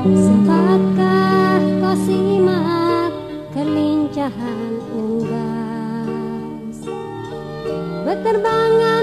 Sempatkah kau simak kelincahan unggas? Berterbangan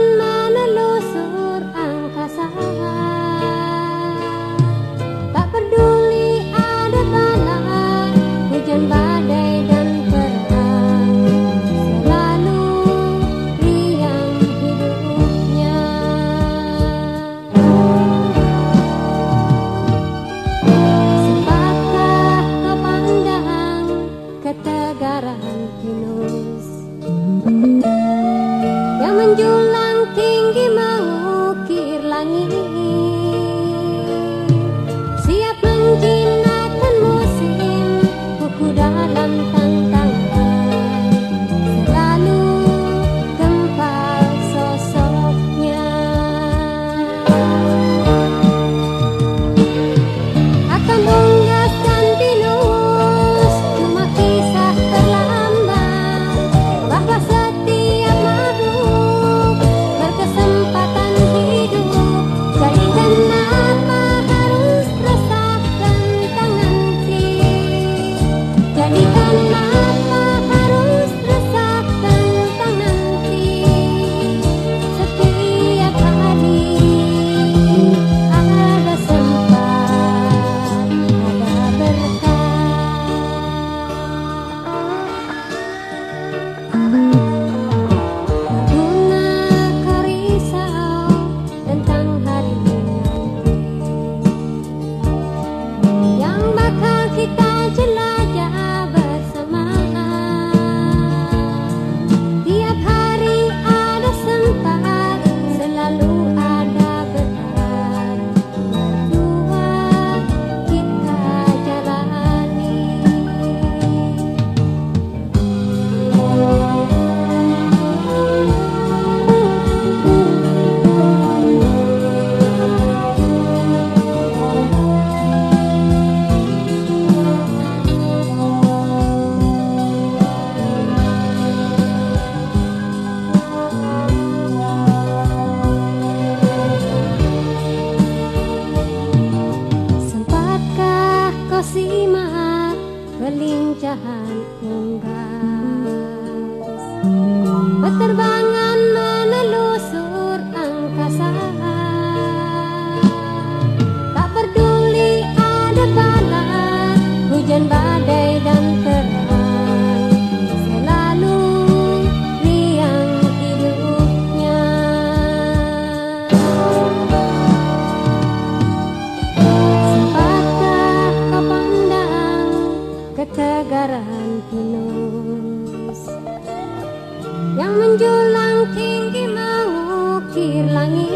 pelincahan unggas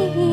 You.